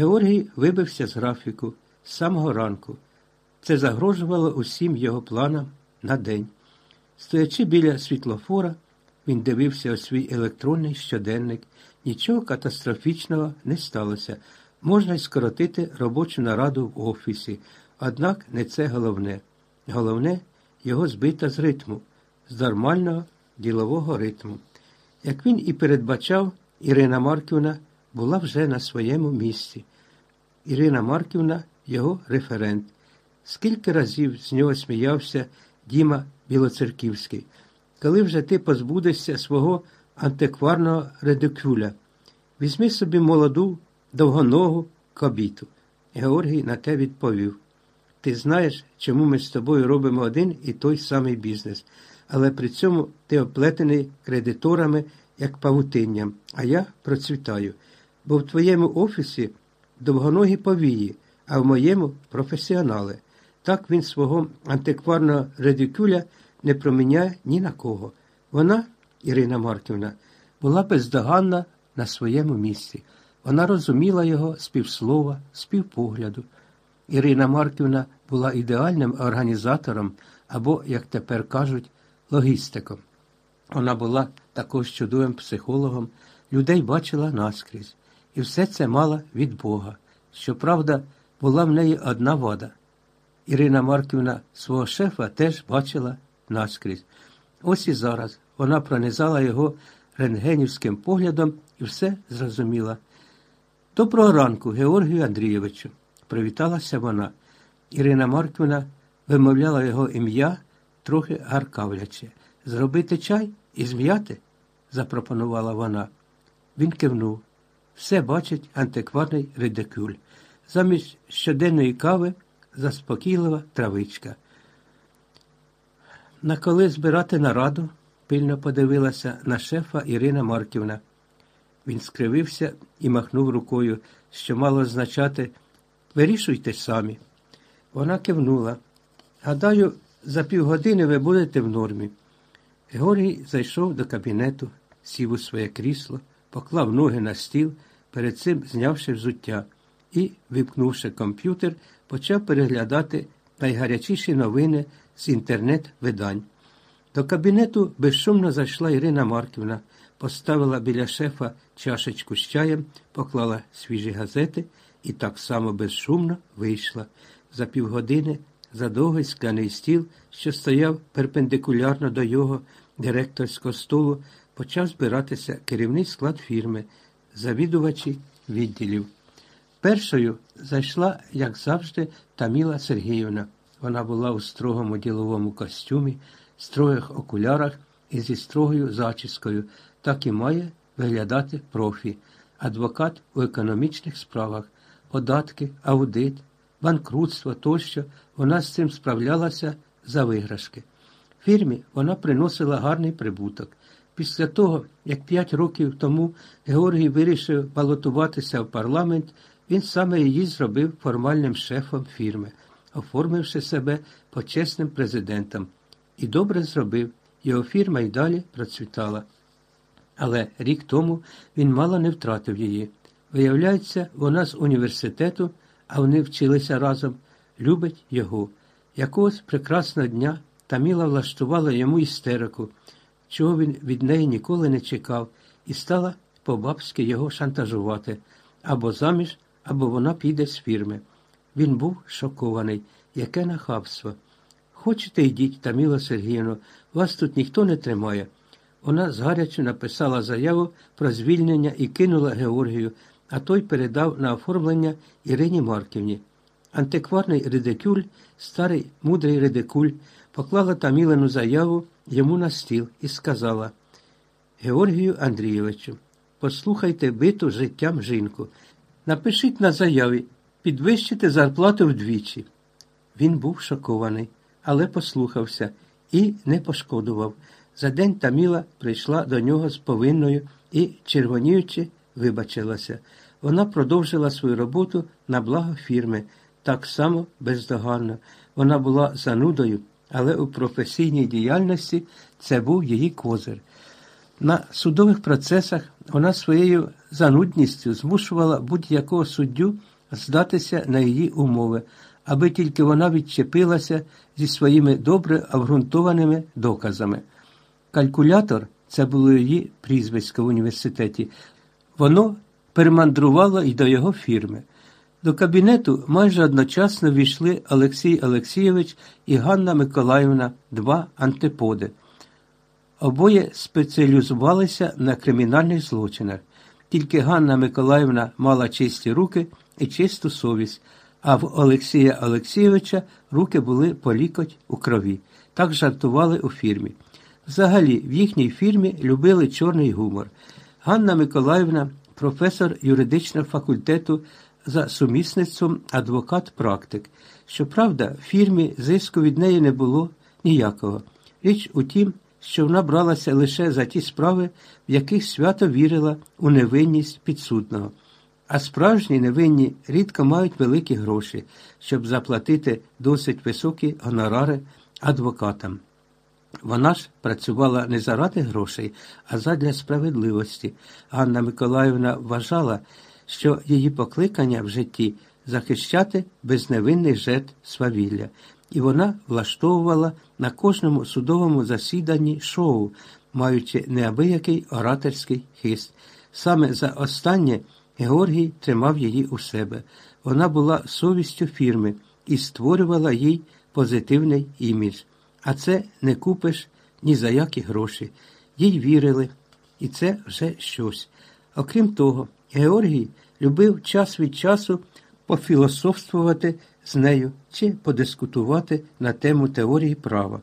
Георгій вибився з графіку з самого ранку. Це загрожувало усім його планам на день. Стоячи біля світлофора, він дивився у свій електронний щоденник. Нічого катастрофічного не сталося. Можна й скоротити робочу нараду в офісі, однак не це головне. Головне його збита з ритму, з нормального ділового ритму. Як він і передбачав, Ірина Марківна була вже на своєму місці. Ірина Марківна його референт. Скільки разів з нього сміявся Діма Білоцерківський. Коли вже ти позбудешся свого антикварного редикюля, візьми собі молоду, довгоногу кобіту. Георгій на те відповів. Ти знаєш, чому ми з тобою робимо один і той самий бізнес, але при цьому ти оплетений кредиторами як павутинням, а я процвітаю. Бо в твоєму офісі довгоногі повії, а в моєму професіонали. Так він свого антикварного редикюля не проміняє ні на кого. Вона, Ірина Марківна, була бездоганна на своєму місці. Вона розуміла його з півслова, з півпогляду. Ірина Марківна була ідеальним організатором або, як тепер кажуть, логістиком. Вона була також чудовим психологом, людей бачила наскрізь, і все це мала від Бога. Щоправда, була в неї одна вода. Ірина Марківна свого шефа теж бачила наскрізь. Ось і зараз вона пронизала його рентгенівським поглядом і все зрозуміла. Доброго ранку, Георгію Андрійовичу, привіталася вона. Ірина Марківна вимовляла його ім'я, трохи гаркавляче. Зробити чай і зм'яти? запропонувала вона. Він кивнув. Все бачить антикварний редикюль. Замість щоденної кави заспокійлива травичка. На коли збирати нараду, пильно подивилася на шефа Ірина Марківна. Він скривився і махнув рукою, що мало означати вирішуйте самі. Вона кивнула. Гадаю, за півгодини ви будете в нормі. Георгій зайшов до кабінету, сів у своє крісло, поклав ноги на стіл, перед цим знявши взуття, і, випкнувши комп'ютер, почав переглядати найгарячіші новини з інтернет-видань. До кабінету безшумно зайшла Ірина Марківна, поставила біля шефа чашечку з чаєм, поклала свіжі газети і так само безшумно вийшла. За півгодини за довгий скляний стіл, що стояв перпендикулярно до його директорського столу, почав збиратися керівний склад фірми, завідувачі відділів. Першою зайшла, як завжди, Таміла Сергіївна. Вона була у строгому діловому костюмі, строгих окулярах і зі строгою зачіскою, так і має виглядати профі, адвокат у економічних справах, податки, аудит, банкрутство тощо. Вона з цим справлялася за виграшки. Фірмі вона приносила гарний прибуток. Після того, як п'ять років тому Георгій вирішив балотуватися в парламент, він саме її зробив формальним шефом фірми, оформивши себе почесним президентом. І добре зробив, його фірма й далі процвітала. Але рік тому він мало не втратив її. Виявляється, вона з університету, а вони вчилися разом, любить його. Якогось прекрасного дня Таміла влаштувала йому істерику, чого він від неї ніколи не чекав, і стала по-бабськи його шантажувати або заміж, або вона піде з фірми. Він був шокований, яке нахабство. Хочете йдіть, Таміла Сергіївно, вас тут ніхто не тримає. Вона згаряче написала заяву про звільнення і кинула Георгію, а той передав на оформлення Ірині Марківні. Антикварний редикюль, старий мудрий редикуль, поклала Тамілену заяву йому на стіл і сказала Георгію Андрійовичу, послухайте биту життям жінку. Напишіть на заяві, підвищити зарплату вдвічі. Він був шокований, але послухався і не пошкодував. За день Таміла прийшла до нього з повинною і, червоніючи, вибачилася. Вона продовжила свою роботу на благо фірми, так само бездоганно. Вона була занудою, але у професійній діяльності це був її козир. На судових процесах вона своєю занудністю змушувала будь-якого суддю здатися на її умови, аби тільки вона відчепилася зі своїми добре обґрунтованими доказами. Калькулятор це було її прізвисько в університеті. Воно перемандрувало і до його фірми. До кабінету майже одночасно війшли Олексій Олексійович і Ганна Миколаївна, два антиподи. Обоє спеціалізувалися на кримінальних злочинах. Тільки Ганна Миколаївна мала чисті руки і чисту совість, а в Олексія Олексійовича руки були по лікоть у крові. Так жартували у фірмі. Взагалі, в їхній фірмі любили чорний гумор. Ганна Миколаївна, професор юридичного факультету за сумісництвом адвокат-практик. Щоправда, в фірмі зиску від неї не було ніякого. Річ у тім, що вона бралася лише за ті справи, в яких свято вірила у невинність підсудного. А справжні невинні рідко мають великі гроші, щоб заплатити досить високі гонорари адвокатам. Вона ж працювала не заради грошей, а задля справедливості. Ганна Миколаївна вважала, що її покликання в житті захищати безневинних жертв свавілля, і вона влаштовувала на кожному судовому засіданні шоу, маючи неабиякий ораторський хист. Саме за останнє Георгій тримав її у себе. Вона була совістю фірми і створювала їй позитивний імідж. А це не купиш ні за які гроші. Їй вірили, і це вже щось. Окрім того, Георгій любив час від часу пофілософствувати з нею чи подискутувати на тему теорії права.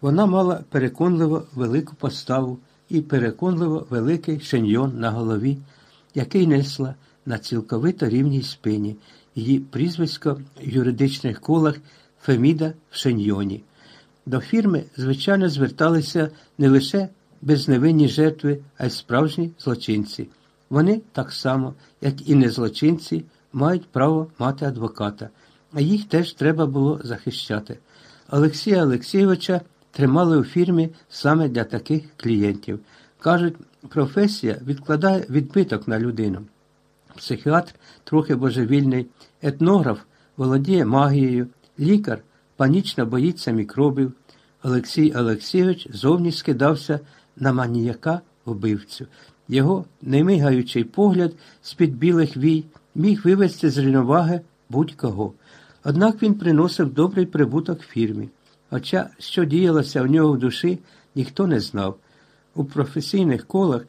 Вона мала переконливо велику поставу і переконливо великий шеньйон на голові, який несла на цілковито рівній спині, її прізвисько в юридичних колах Феміда в шеньйоні. До фірми, звичайно, зверталися не лише безневинні жертви, а й справжні злочинці. Вони так само, як і незлочинці, мають право мати адвоката, а їх теж треба було захищати. Олексія Олексійовича тримали у фірмі саме для таких клієнтів. Кажуть, професія відкладає відбиток на людину. Психіатр трохи божевільний, етнограф володіє магією, лікар панічно боїться мікробів. Олексій Олексійович зовні скидався на маніяка вбивцю. Його немигаючий погляд з-під білих вій міг вивести з рівноваги будь-кого. Однак він приносив добрий прибуток фірмі. Хоча, що діялося в нього в душі, ніхто не знав. У професійних колах